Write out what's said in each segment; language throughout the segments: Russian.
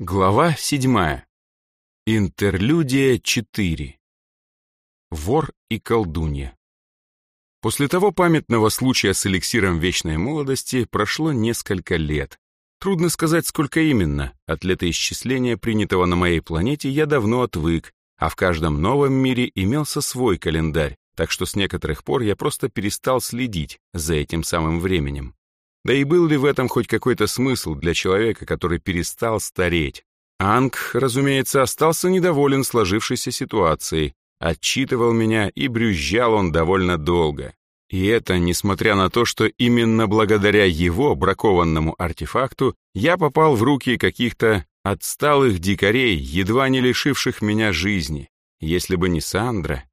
Глава седьмая. Интерлюдия 4. Вор и колдунья. После того памятного случая с эликсиром вечной молодости прошло несколько лет. Трудно сказать, сколько именно. От летоисчисления, принятого на моей планете, я давно отвык, а в каждом новом мире имелся свой календарь, так что с некоторых пор я просто перестал следить за этим самым временем. Да и был ли в этом хоть какой-то смысл для человека, который перестал стареть? Анг, разумеется, остался недоволен сложившейся ситуацией, отчитывал меня и брюзжал он довольно долго. И это несмотря на то, что именно благодаря его бракованному артефакту я попал в руки каких-то отсталых дикарей, едва не лишивших меня жизни. Если бы не Сандра.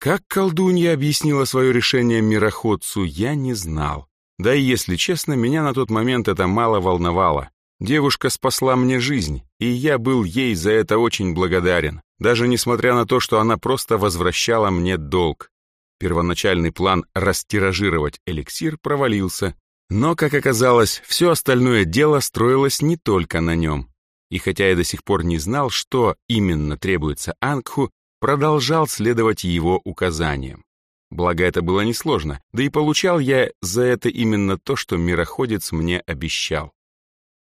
Как колдунья объяснила свое решение мироходцу, я не знал. Да и, если честно, меня на тот момент это мало волновало. Девушка спасла мне жизнь, и я был ей за это очень благодарен, даже несмотря на то, что она просто возвращала мне долг. Первоначальный план растиражировать эликсир провалился, но, как оказалось, все остальное дело строилось не только на нем. И хотя я до сих пор не знал, что именно требуется Ангху, продолжал следовать его указаниям. Благо, это было несложно, да и получал я за это именно то, что мироходец мне обещал.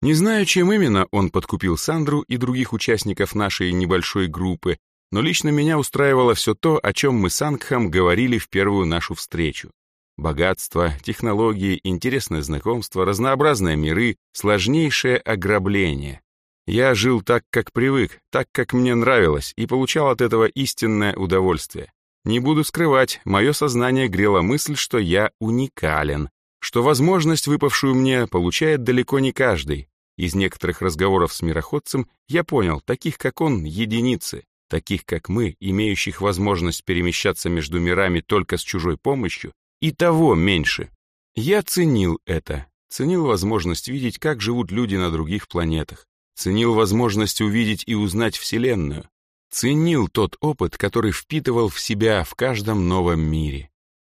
Не знаю, чем именно он подкупил Сандру и других участников нашей небольшой группы, но лично меня устраивало все то, о чем мы с Ангхом говорили в первую нашу встречу. Богатство, технологии, интересное знакомство, разнообразные миры, сложнейшее ограбление. Я жил так, как привык, так, как мне нравилось, и получал от этого истинное удовольствие. Не буду скрывать, мое сознание грело мысль, что я уникален, что возможность, выпавшую мне, получает далеко не каждый. Из некоторых разговоров с мироходцем я понял, таких как он, единицы, таких как мы, имеющих возможность перемещаться между мирами только с чужой помощью, и того меньше. Я ценил это, ценил возможность видеть, как живут люди на других планетах, ценил возможность увидеть и узнать Вселенную, Ценил тот опыт, который впитывал в себя в каждом новом мире.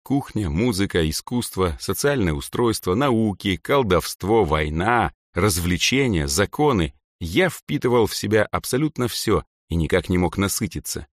Кухня, музыка, искусство, социальное устройство, науки, колдовство, война, развлечения, законы. Я впитывал в себя абсолютно все и никак не мог насытиться.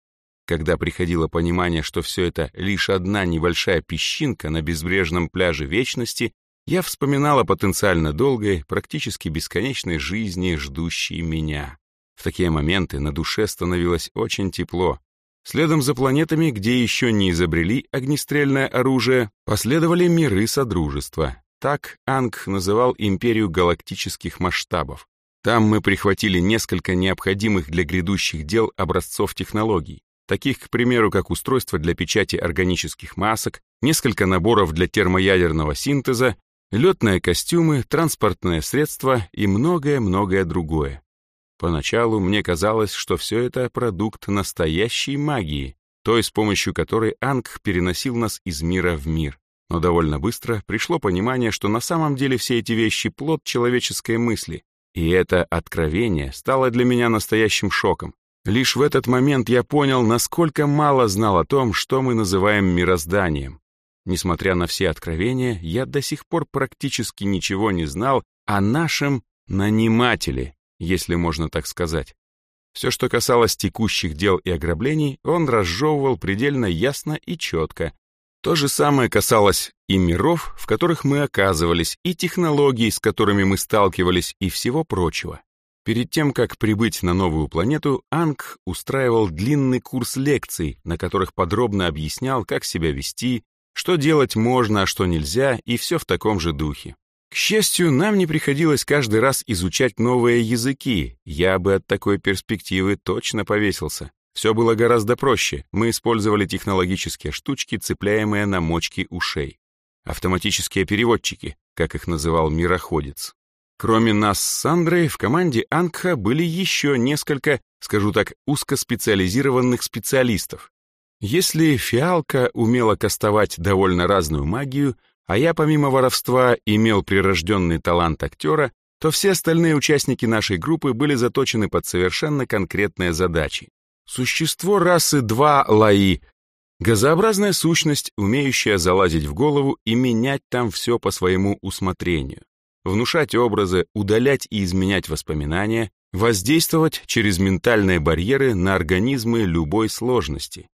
Когда приходило понимание, что все это лишь одна небольшая песчинка на безбрежном пляже вечности, я вспоминал о потенциально долгой, практически бесконечной жизни, ждущей меня. В такие моменты на душе становилось очень тепло. Следом за планетами, где еще не изобрели огнестрельное оружие, последовали миры Содружества. Так Анг называл империю галактических масштабов. Там мы прихватили несколько необходимых для грядущих дел образцов технологий, таких, к примеру, как устройство для печати органических масок, несколько наборов для термоядерного синтеза, летные костюмы, транспортное средство и многое-многое другое. Поначалу мне казалось, что все это продукт настоящей магии, той, с помощью которой Анг переносил нас из мира в мир. Но довольно быстро пришло понимание, что на самом деле все эти вещи — плод человеческой мысли. И это откровение стало для меня настоящим шоком. Лишь в этот момент я понял, насколько мало знал о том, что мы называем мирозданием. Несмотря на все откровения, я до сих пор практически ничего не знал о нашем нанимателе, если можно так сказать. Все, что касалось текущих дел и ограблений, он разжевывал предельно ясно и четко. То же самое касалось и миров, в которых мы оказывались, и технологий, с которыми мы сталкивались, и всего прочего. Перед тем, как прибыть на новую планету, Анг устраивал длинный курс лекций, на которых подробно объяснял, как себя вести, что делать можно, а что нельзя, и все в таком же духе. К счастью, нам не приходилось каждый раз изучать новые языки. Я бы от такой перспективы точно повесился. Все было гораздо проще. Мы использовали технологические штучки, цепляемые на мочки ушей. Автоматические переводчики, как их называл мироходец. Кроме нас с Сандрой, в команде Ангха были еще несколько, скажу так, узкоспециализированных специалистов. Если фиалка умела кастовать довольно разную магию, а я помимо воровства имел прирожденный талант актера, то все остальные участники нашей группы были заточены под совершенно конкретные задачи. Существо расы 2 Лаи — газообразная сущность, умеющая залазить в голову и менять там все по своему усмотрению, внушать образы, удалять и изменять воспоминания, Воздействовать через ментальные барьеры на организмы любой сложности.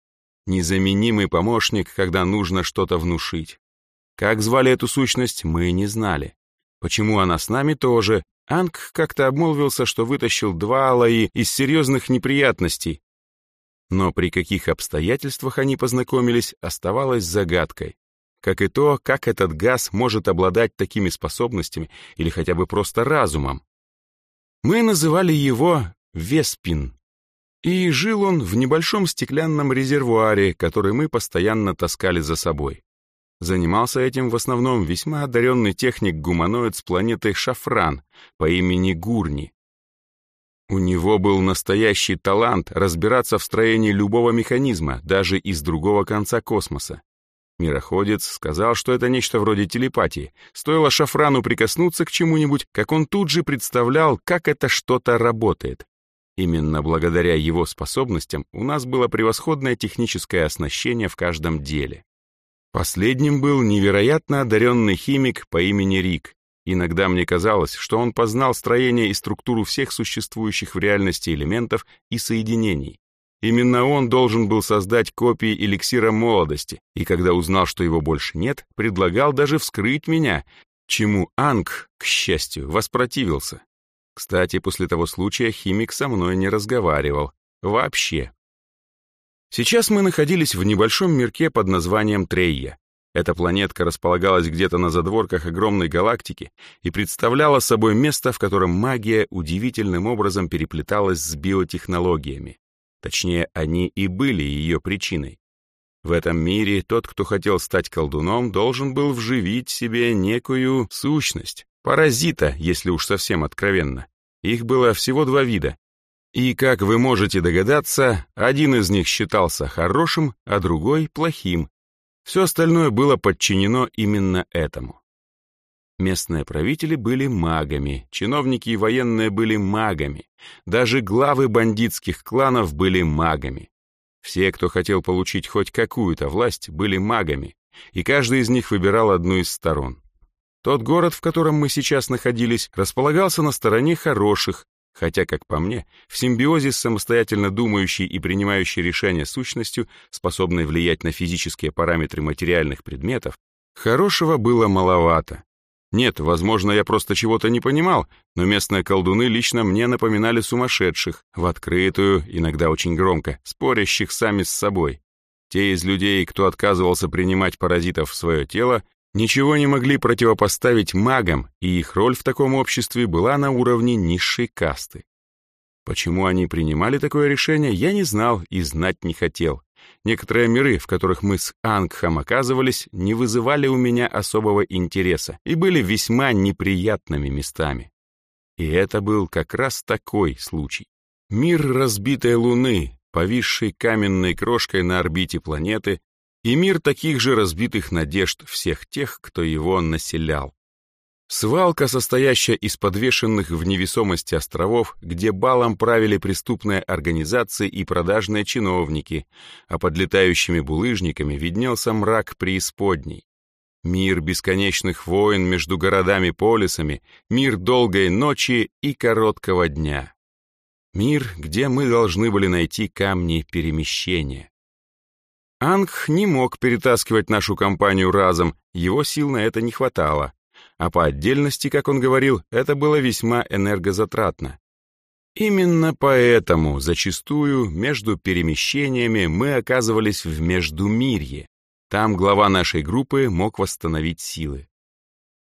Незаменимый помощник, когда нужно что-то внушить. Как звали эту сущность, мы не знали. Почему она с нами тоже? Анг как-то обмолвился, что вытащил два алаи из серьезных неприятностей. Но при каких обстоятельствах они познакомились, оставалось загадкой. Как и то, как этот газ может обладать такими способностями или хотя бы просто разумом. Мы называли его Веспин. И жил он в небольшом стеклянном резервуаре, который мы постоянно таскали за собой. Занимался этим в основном весьма одаренный техник-гуманоид с планеты Шафран по имени Гурни. У него был настоящий талант разбираться в строении любого механизма, даже из другого конца космоса. Мироходец сказал, что это нечто вроде телепатии. Стоило Шафрану прикоснуться к чему-нибудь, как он тут же представлял, как это что-то работает. Именно благодаря его способностям у нас было превосходное техническое оснащение в каждом деле. Последним был невероятно одаренный химик по имени Рик. Иногда мне казалось, что он познал строение и структуру всех существующих в реальности элементов и соединений. Именно он должен был создать копии эликсира молодости, и когда узнал, что его больше нет, предлагал даже вскрыть меня, чему Анг, к счастью, воспротивился. Кстати, после того случая химик со мной не разговаривал. Вообще. Сейчас мы находились в небольшом мирке под названием Трейя. Эта планетка располагалась где-то на задворках огромной галактики и представляла собой место, в котором магия удивительным образом переплеталась с биотехнологиями. Точнее, они и были ее причиной. В этом мире тот, кто хотел стать колдуном, должен был вживить себе некую сущность, паразита, если уж совсем откровенно. Их было всего два вида. И, как вы можете догадаться, один из них считался хорошим, а другой — плохим. Все остальное было подчинено именно этому. Местные правители были магами, чиновники и военные были магами, даже главы бандитских кланов были магами. Все, кто хотел получить хоть какую-то власть, были магами, и каждый из них выбирал одну из сторон. Тот город, в котором мы сейчас находились, располагался на стороне хороших, хотя, как по мне, в симбиозе с самостоятельно думающей и принимающей решения сущностью, способной влиять на физические параметры материальных предметов, хорошего было маловато. Нет, возможно, я просто чего-то не понимал, но местные колдуны лично мне напоминали сумасшедших, в открытую, иногда очень громко, спорящих сами с собой. Те из людей, кто отказывался принимать паразитов в свое тело, ничего не могли противопоставить магам, и их роль в таком обществе была на уровне низшей касты. Почему они принимали такое решение, я не знал и знать не хотел. Некоторые миры, в которых мы с Ангхом оказывались, не вызывали у меня особого интереса и были весьма неприятными местами. И это был как раз такой случай. Мир разбитой Луны, повисший каменной крошкой на орбите планеты, и мир таких же разбитых надежд всех тех, кто его населял. Свалка, состоящая из подвешенных в невесомости островов, где балом правили преступные организации и продажные чиновники, а под летающими булыжниками виднелся мрак преисподней. Мир бесконечных войн между городами-полисами, мир долгой ночи и короткого дня. Мир, где мы должны были найти камни перемещения. Анг не мог перетаскивать нашу компанию разом, его сил на это не хватало а по отдельности, как он говорил, это было весьма энергозатратно. Именно поэтому зачастую между перемещениями мы оказывались в Междумирье. Там глава нашей группы мог восстановить силы.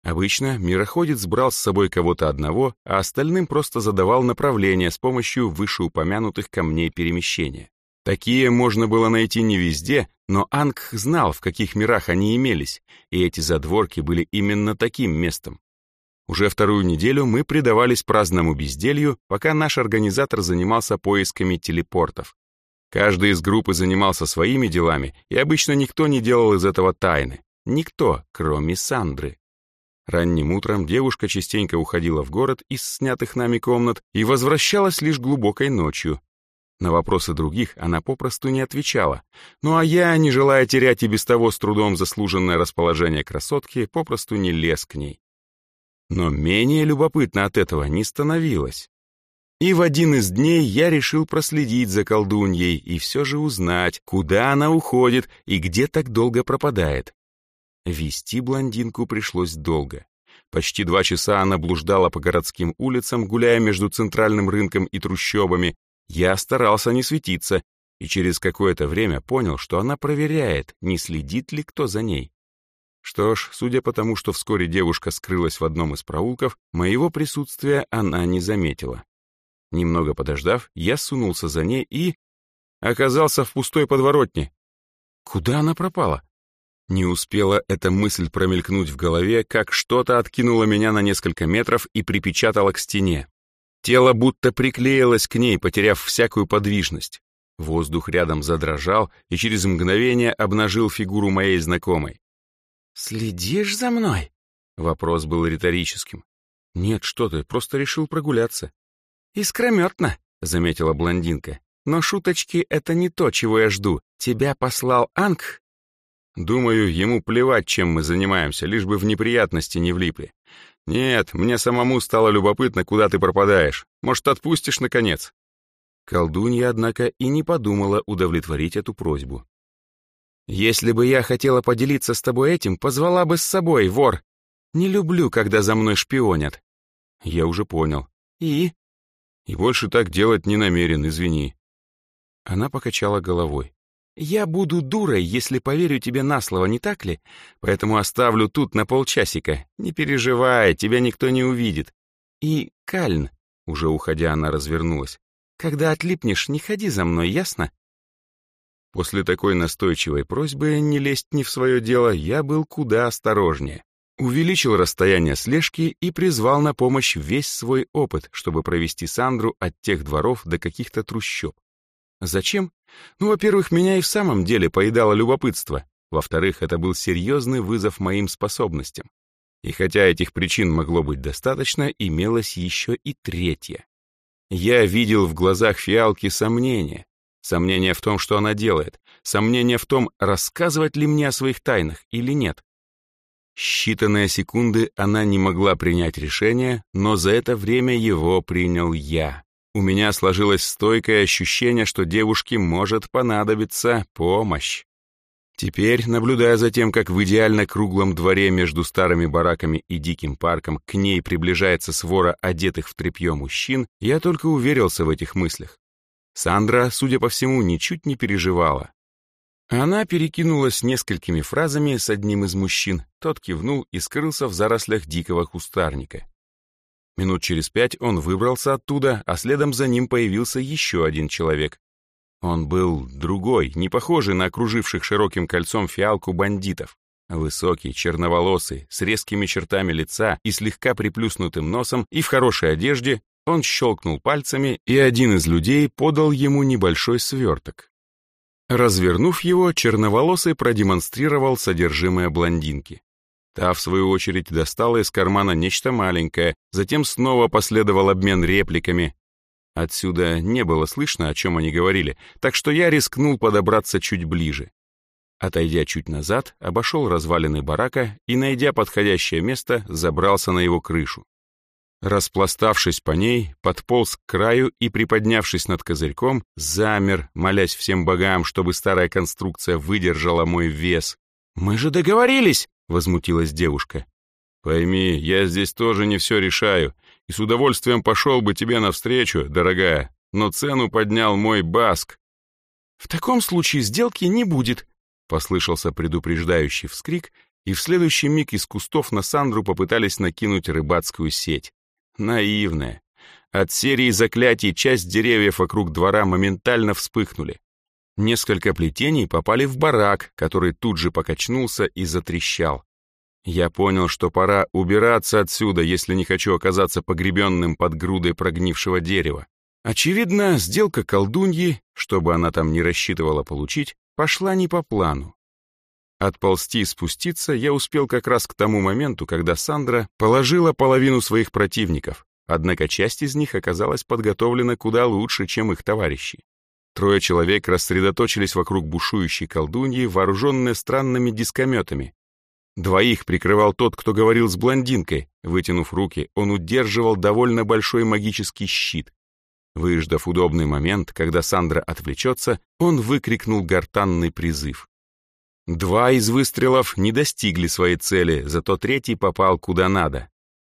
Обычно мироходец брал с собой кого-то одного, а остальным просто задавал направление с помощью вышеупомянутых камней перемещения. Такие можно было найти не везде, но Анг знал, в каких мирах они имелись, и эти задворки были именно таким местом. Уже вторую неделю мы предавались праздному безделью, пока наш организатор занимался поисками телепортов. Каждый из группы занимался своими делами, и обычно никто не делал из этого тайны. Никто, кроме Сандры. Ранним утром девушка частенько уходила в город из снятых нами комнат и возвращалась лишь глубокой ночью, на вопросы других она попросту не отвечала. Ну а я, не желая терять и без того с трудом заслуженное расположение красотки, попросту не лез к ней. Но менее любопытно от этого не становилось. И в один из дней я решил проследить за колдуньей и все же узнать, куда она уходит и где так долго пропадает. Вести блондинку пришлось долго. Почти два часа она блуждала по городским улицам, гуляя между центральным рынком и трущобами. Я старался не светиться, и через какое-то время понял, что она проверяет, не следит ли кто за ней. Что ж, судя по тому, что вскоре девушка скрылась в одном из проулков, моего присутствия она не заметила. Немного подождав, я сунулся за ней и... оказался в пустой подворотне. Куда она пропала? Не успела эта мысль промелькнуть в голове, как что-то откинуло меня на несколько метров и припечатало к стене. Тело будто приклеилось к ней, потеряв всякую подвижность. Воздух рядом задрожал и через мгновение обнажил фигуру моей знакомой. «Следишь за мной?» Вопрос был риторическим. «Нет, что ты, просто решил прогуляться». «Искрометно», — заметила блондинка. «Но шуточки — это не то, чего я жду. Тебя послал Анг?» «Думаю, ему плевать, чем мы занимаемся, лишь бы в неприятности не влипли. Нет, мне самому стало любопытно, куда ты пропадаешь. Может, отпустишь, наконец?» Колдунья, однако, и не подумала удовлетворить эту просьбу. «Если бы я хотела поделиться с тобой этим, позвала бы с собой, вор. Не люблю, когда за мной шпионят». «Я уже понял». «И?» И больше так делать не намерен, извини. Она покачала головой. Я буду дурой, если поверю тебе на слово, не так ли? Поэтому оставлю тут на полчасика. Не переживай, тебя никто не увидит. И, Кальн, уже уходя, она развернулась. Когда отлипнешь, не ходи за мной, ясно? После такой настойчивой просьбы не лезть не в свое дело, я был куда осторожнее увеличил расстояние слежки и призвал на помощь весь свой опыт, чтобы провести Сандру от тех дворов до каких-то трущоб. Зачем? Ну, во-первых, меня и в самом деле поедало любопытство. Во-вторых, это был серьезный вызов моим способностям. И хотя этих причин могло быть достаточно, имелось еще и третье. Я видел в глазах фиалки сомнения. Сомнение в том, что она делает. Сомнение в том, рассказывать ли мне о своих тайнах или нет. Считанные секунды она не могла принять решение, но за это время его принял я. У меня сложилось стойкое ощущение, что девушке может понадобиться помощь. Теперь, наблюдая за тем, как в идеально круглом дворе между старыми бараками и диким парком к ней приближается свора одетых в тряпье мужчин, я только уверился в этих мыслях. Сандра, судя по всему, ничуть не переживала. Она перекинулась несколькими фразами с одним из мужчин, тот кивнул и скрылся в зарослях дикого кустарника. Минут через пять он выбрался оттуда, а следом за ним появился еще один человек. Он был другой, не похожий на окруживших широким кольцом фиалку бандитов. Высокий, черноволосый, с резкими чертами лица и слегка приплюснутым носом и в хорошей одежде, он щелкнул пальцами, и один из людей подал ему небольшой сверток. Развернув его, черноволосый продемонстрировал содержимое блондинки. Та, в свою очередь, достала из кармана нечто маленькое, затем снова последовал обмен репликами. Отсюда не было слышно, о чем они говорили, так что я рискнул подобраться чуть ближе. Отойдя чуть назад, обошел развалины барака и, найдя подходящее место, забрался на его крышу. Распластавшись по ней, подполз к краю и, приподнявшись над козырьком, замер, молясь всем богам, чтобы старая конструкция выдержала мой вес. «Мы же договорились!» — возмутилась девушка. «Пойми, я здесь тоже не все решаю, и с удовольствием пошел бы тебе навстречу, дорогая, но цену поднял мой баск». «В таком случае сделки не будет», — послышался предупреждающий вскрик, и в следующий миг из кустов на Сандру попытались накинуть рыбацкую сеть. Наивная. От серии заклятий часть деревьев вокруг двора моментально вспыхнули. Несколько плетений попали в барак, который тут же покачнулся и затрещал. Я понял, что пора убираться отсюда, если не хочу оказаться погребенным под грудой прогнившего дерева. Очевидно, сделка колдуньи, чтобы она там не рассчитывала получить, пошла не по плану. Отползти и спуститься я успел как раз к тому моменту, когда Сандра положила половину своих противников, однако часть из них оказалась подготовлена куда лучше, чем их товарищи. Трое человек рассредоточились вокруг бушующей колдуньи, вооруженные странными дискометами. Двоих прикрывал тот, кто говорил с блондинкой. Вытянув руки, он удерживал довольно большой магический щит. Выждав удобный момент, когда Сандра отвлечется, он выкрикнул гортанный призыв. Два из выстрелов не достигли своей цели, зато третий попал куда надо.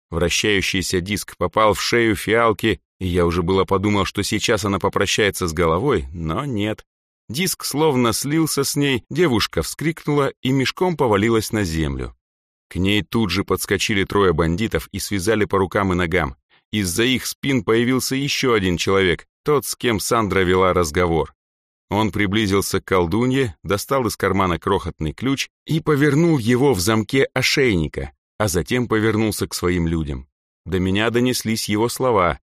Вращающийся диск попал в шею фиалки, я уже было подумал, что сейчас она попрощается с головой, но нет. Диск словно слился с ней, девушка вскрикнула и мешком повалилась на землю. К ней тут же подскочили трое бандитов и связали по рукам и ногам. Из-за их спин появился еще один человек, тот, с кем Сандра вела разговор. Он приблизился к колдунье, достал из кармана крохотный ключ и повернул его в замке ошейника, а затем повернулся к своим людям. До меня донеслись его слова.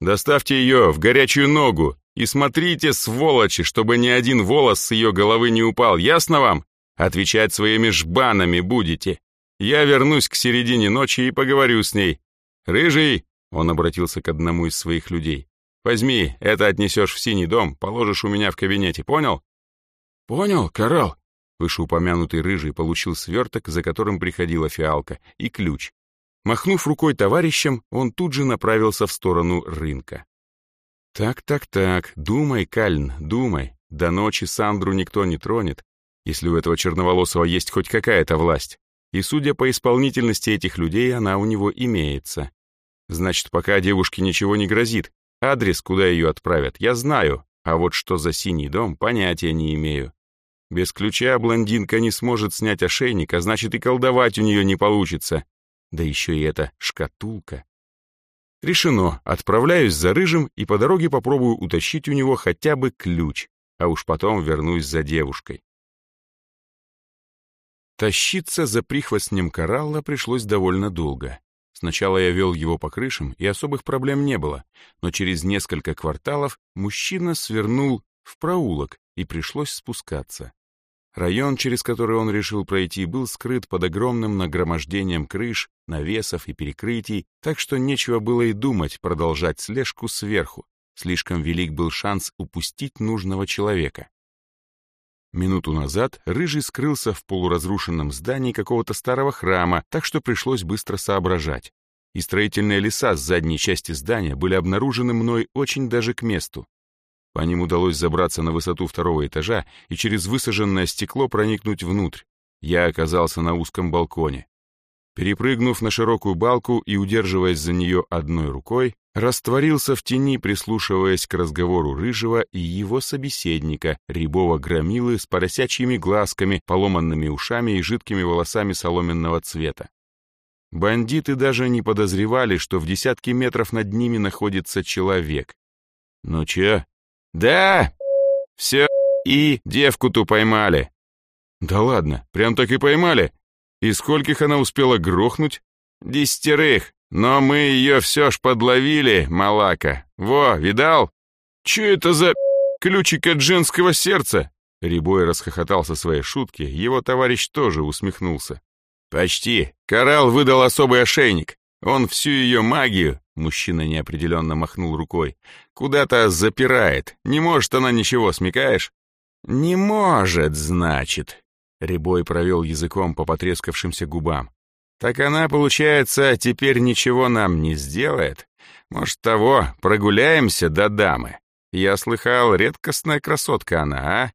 «Доставьте ее в горячую ногу и смотрите, сволочи, чтобы ни один волос с ее головы не упал, ясно вам? Отвечать своими жбанами будете. Я вернусь к середине ночи и поговорю с ней. Рыжий!» Он обратился к одному из своих людей. Возьми, это отнесешь в синий дом, положишь у меня в кабинете, понял?» «Понял, Коралл». Вышеупомянутый рыжий получил сверток, за которым приходила фиалка, и ключ. Махнув рукой товарищам, он тут же направился в сторону рынка. «Так-так-так, думай, Кальн, думай. До ночи Сандру никто не тронет, если у этого черноволосого есть хоть какая-то власть. И судя по исполнительности этих людей, она у него имеется. Значит, пока девушке ничего не грозит, Адрес, куда ее отправят, я знаю, а вот что за синий дом, понятия не имею. Без ключа блондинка не сможет снять ошейник, а значит и колдовать у нее не получится. Да еще и эта шкатулка. Решено, отправляюсь за рыжим и по дороге попробую утащить у него хотя бы ключ, а уж потом вернусь за девушкой. Тащиться за прихвостнем коралла пришлось довольно долго. Сначала я вел его по крышам, и особых проблем не было, но через несколько кварталов мужчина свернул в проулок, и пришлось спускаться. Район, через который он решил пройти, был скрыт под огромным нагромождением крыш, навесов и перекрытий, так что нечего было и думать продолжать слежку сверху. Слишком велик был шанс упустить нужного человека. Минуту назад Рыжий скрылся в полуразрушенном здании какого-то старого храма, так что пришлось быстро соображать. И строительные леса с задней части здания были обнаружены мной очень даже к месту. По ним удалось забраться на высоту второго этажа и через высаженное стекло проникнуть внутрь. Я оказался на узком балконе. Перепрыгнув на широкую балку и удерживаясь за нее одной рукой, растворился в тени, прислушиваясь к разговору Рыжего и его собеседника, рябого громилы с поросячьими глазками, поломанными ушами и жидкими волосами соломенного цвета. Бандиты даже не подозревали, что в десятки метров над ними находится человек. «Ну чё?» «Да! Все, и девку-ту поймали!» «Да ладно, прям так и поймали? И скольких она успела грохнуть?» «Десятерых, но мы ее все ж подловили, малака. Во, видал? Че это за ключик от женского сердца?» Рябой расхохотался своей шутки, его товарищ тоже усмехнулся. «Почти. Коралл выдал особый ошейник. Он всю ее магию, мужчина неопределенно махнул рукой, куда-то запирает. Не может она ничего, смекаешь? Не может, значит. Рябой провел языком по потрескавшимся губам. Так она, получается, теперь ничего нам не сделает? Может, того, прогуляемся до дамы? Я слыхал, редкостная красотка она, а?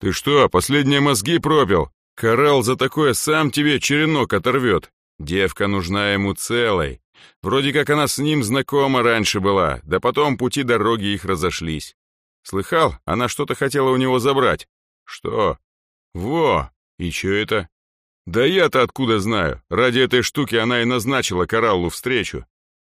Ты что, последние мозги пропил? Коралл за такое сам тебе черенок оторвет. Девка нужна ему целой. Вроде как она с ним знакома раньше была, да потом пути дороги их разошлись. Слыхал, она что-то хотела у него забрать. Что? Во! И чё это? Да я-то откуда знаю? Ради этой штуки она и назначила Кораллу встречу.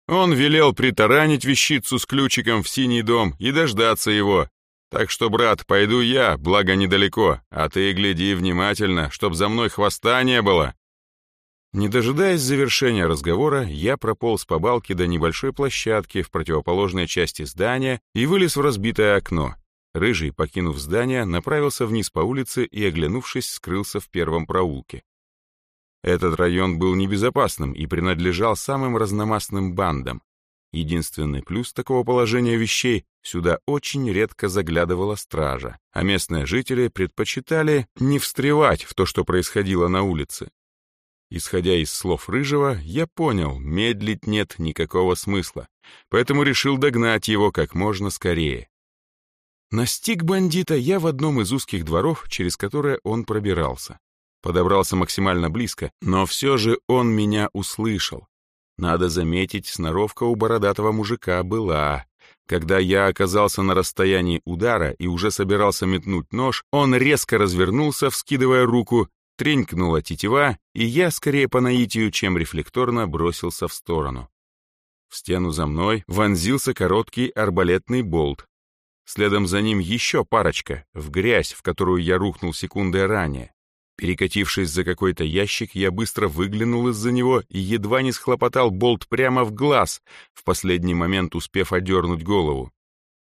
Он велел притаранить вещицу с ключиком в синий дом и дождаться его. Так что, брат, пойду я, благо недалеко, а ты гляди внимательно, чтоб за мной хвоста не было. Не дожидаясь завершения разговора, я прополз по балке до небольшой площадки в противоположной части здания и вылез в разбитое окно. Рыжий, покинув здание, направился вниз по улице и, оглянувшись, скрылся в первом проулке. Этот район был небезопасным и принадлежал самым разномастным бандам. Единственный плюс такого положения вещей — сюда очень редко заглядывала стража, а местные жители предпочитали не встревать в то, что происходило на улице. Исходя из слов Рыжего, я понял, медлить нет никакого смысла, поэтому решил догнать его как можно скорее. Настиг бандита я в одном из узких дворов, через которые он пробирался. Подобрался максимально близко, но все же он меня услышал. Надо заметить, сноровка у бородатого мужика была. Когда я оказался на расстоянии удара и уже собирался метнуть нож, он резко развернулся, вскидывая руку, тренькнула тетива, и я, скорее по наитию, чем рефлекторно, бросился в сторону. В стену за мной вонзился короткий арбалетный болт, Следом за ним еще парочка, в грязь, в которую я рухнул секунды ранее. Перекатившись за какой-то ящик, я быстро выглянул из-за него и едва не схлопотал болт прямо в глаз, в последний момент успев одернуть голову.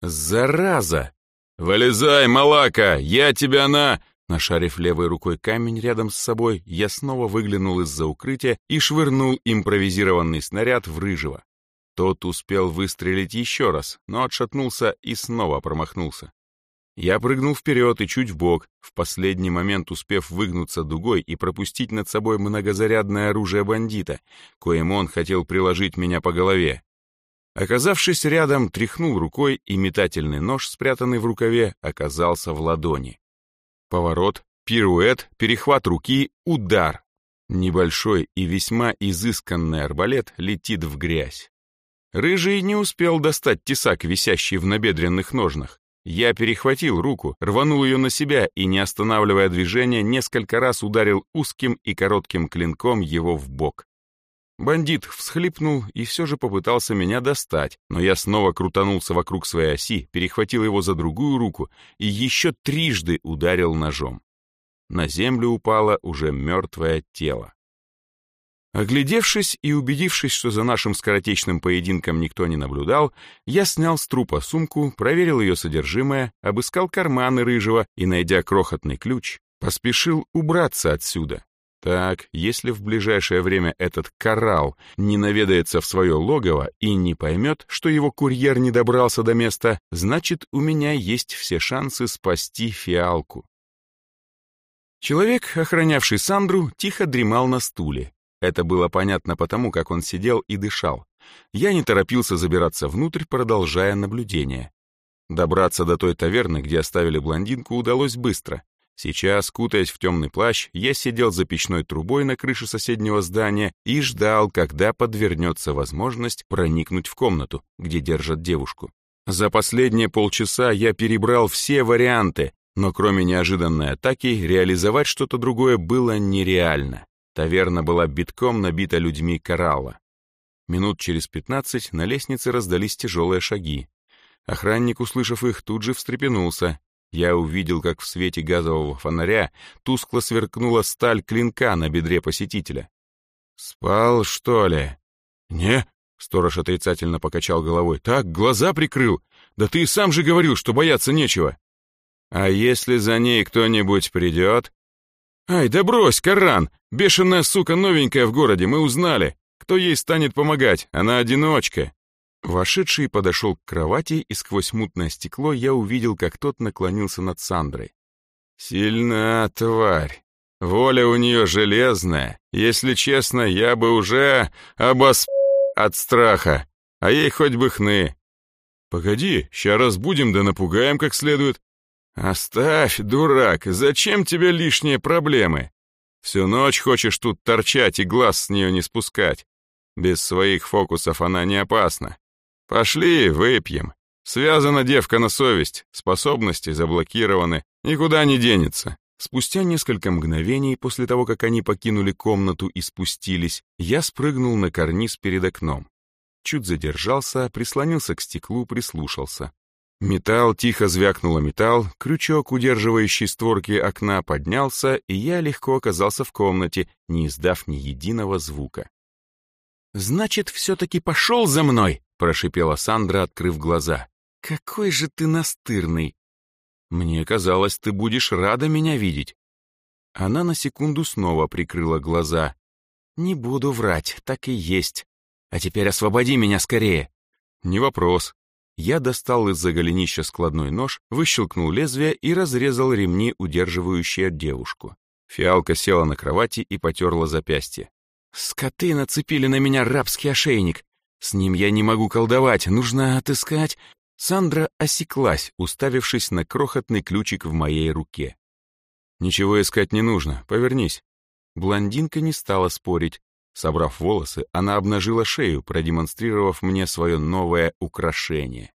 «Зараза! Вылезай, малака! Я тебя на...» Нашарив левой рукой камень рядом с собой, я снова выглянул из-за укрытия и швырнул импровизированный снаряд в рыжего. Тот успел выстрелить еще раз, но отшатнулся и снова промахнулся. Я прыгнул вперед и чуть вбок, в последний момент успев выгнуться дугой и пропустить над собой многозарядное оружие бандита, коим он хотел приложить меня по голове. Оказавшись рядом, тряхнул рукой, и метательный нож, спрятанный в рукаве, оказался в ладони. Поворот, пируэт, перехват руки, удар. Небольшой и весьма изысканный арбалет летит в грязь. Рыжий не успел достать тесак, висящий в набедренных ножнах. Я перехватил руку, рванул ее на себя и, не останавливая движение, несколько раз ударил узким и коротким клинком его в бок. Бандит всхлипнул и все же попытался меня достать, но я снова крутанулся вокруг своей оси, перехватил его за другую руку и еще трижды ударил ножом. На землю упало уже мертвое тело. Оглядевшись и убедившись, что за нашим скоротечным поединком никто не наблюдал, я снял с трупа сумку, проверил ее содержимое, обыскал карманы рыжего и, найдя крохотный ключ, поспешил убраться отсюда. Так, если в ближайшее время этот коралл не наведается в свое логово и не поймет, что его курьер не добрался до места, значит, у меня есть все шансы спасти фиалку. Человек, охранявший Сандру, тихо дремал на стуле, это было понятно потому, как он сидел и дышал. Я не торопился забираться внутрь, продолжая наблюдение. Добраться до той таверны, где оставили блондинку, удалось быстро. Сейчас, кутаясь в темный плащ, я сидел за печной трубой на крыше соседнего здания и ждал, когда подвернется возможность проникнуть в комнату, где держат девушку. За последние полчаса я перебрал все варианты, но кроме неожиданной атаки реализовать что-то другое было нереально. Таверна была битком набита людьми коралла. Минут через пятнадцать на лестнице раздались тяжелые шаги. Охранник, услышав их, тут же встрепенулся. Я увидел, как в свете газового фонаря тускло сверкнула сталь клинка на бедре посетителя. «Спал, что ли?» «Не», — сторож отрицательно покачал головой. «Так, глаза прикрыл. Да ты сам же говорил, что бояться нечего». «А если за ней кто-нибудь придет?» «Ай, да брось, Коран! Бешеная сука новенькая в городе, мы узнали. Кто ей станет помогать? Она одиночка». Вошедший подошел к кровати, и сквозь мутное стекло я увидел, как тот наклонился над Сандрой. «Сильна тварь. Воля у нее железная. Если честно, я бы уже обос... от страха. А ей хоть бы хны. Погоди, ща разбудим да напугаем как следует. «Оставь, дурак, зачем тебе лишние проблемы? Всю ночь хочешь тут торчать и глаз с нее не спускать. Без своих фокусов она не опасна. Пошли, выпьем. Связана девка на совесть, способности заблокированы, никуда не денется». Спустя несколько мгновений после того, как они покинули комнату и спустились, я спрыгнул на карниз перед окном. Чуть задержался, прислонился к стеклу, прислушался. Металл тихо звякнуло металл, крючок, удерживающий створки окна, поднялся, и я легко оказался в комнате, не издав ни единого звука. «Значит, все-таки пошел за мной!» — прошипела Сандра, открыв глаза. «Какой же ты настырный!» «Мне казалось, ты будешь рада меня видеть». Она на секунду снова прикрыла глаза. «Не буду врать, так и есть. А теперь освободи меня скорее». «Не вопрос», я достал из-за голенища складной нож, выщелкнул лезвие и разрезал ремни, удерживающие девушку. Фиалка села на кровати и потерла запястье. «Скоты нацепили на меня рабский ошейник. С ним я не могу колдовать, нужно отыскать...» Сандра осеклась, уставившись на крохотный ключик в моей руке. «Ничего искать не нужно, повернись». Блондинка не стала спорить. Собрав волосы, она обнажила шею, продемонстрировав мне свое новое украшение.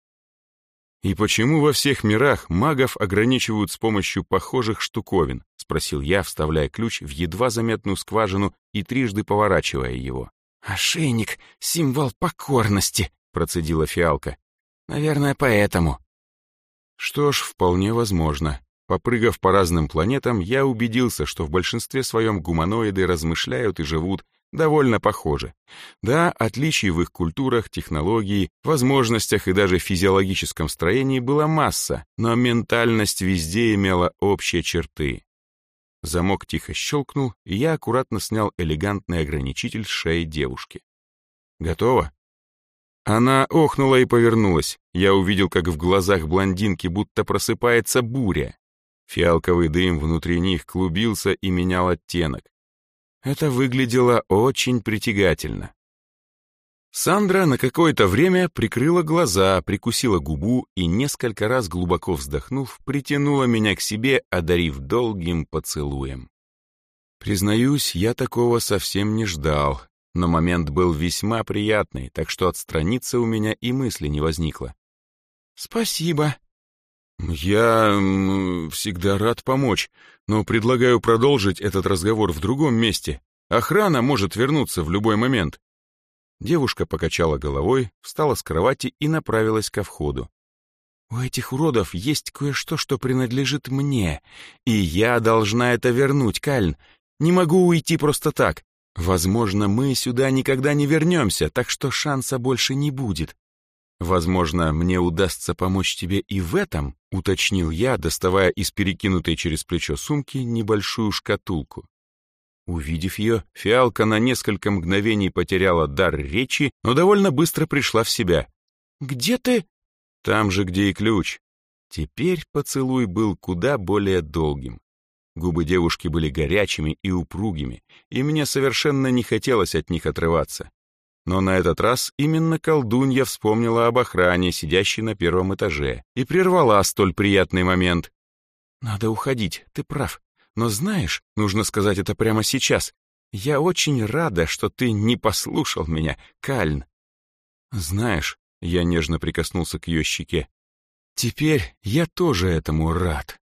«И почему во всех мирах магов ограничивают с помощью похожих штуковин?» — спросил я, вставляя ключ в едва заметную скважину и трижды поворачивая его. «Ошейник — символ покорности», — процедила фиалка. «Наверное, поэтому». Что ж, вполне возможно. Попрыгав по разным планетам, я убедился, что в большинстве своем гуманоиды размышляют и живут довольно похожи. Да, отличий в их культурах, технологии, возможностях и даже физиологическом строении была масса, но ментальность везде имела общие черты. Замок тихо щелкнул, и я аккуратно снял элегантный ограничитель с шеи девушки. «Готово?» Она охнула и повернулась. Я увидел, как в глазах блондинки будто просыпается буря. Фиалковый дым внутри них клубился и менял оттенок. Это выглядело очень притягательно. Сандра на какое-то время прикрыла глаза, прикусила губу и, несколько раз глубоко вздохнув, притянула меня к себе, одарив долгим поцелуем. Признаюсь, я такого совсем не ждал, но момент был весьма приятный, так что отстраниться у меня и мысли не возникло. «Спасибо», «Я всегда рад помочь, но предлагаю продолжить этот разговор в другом месте. Охрана может вернуться в любой момент». Девушка покачала головой, встала с кровати и направилась ко входу. «У этих уродов есть кое-что, что принадлежит мне, и я должна это вернуть, Кальн. Не могу уйти просто так. Возможно, мы сюда никогда не вернемся, так что шанса больше не будет. Возможно, мне удастся помочь тебе и в этом, уточнил я, доставая из перекинутой через плечо сумки небольшую шкатулку. Увидев ее, фиалка на несколько мгновений потеряла дар речи, но довольно быстро пришла в себя. «Где ты?» «Там же, где и ключ». Теперь поцелуй был куда более долгим. Губы девушки были горячими и упругими, и мне совершенно не хотелось от них отрываться. Но на этот раз именно колдунья вспомнила об охране, сидящей на первом этаже, и прервала столь приятный момент. «Надо уходить, ты прав. Но знаешь, нужно сказать это прямо сейчас. Я очень рада, что ты не послушал меня, Кальн». «Знаешь», — я нежно прикоснулся к ее щеке, «теперь я тоже этому рад».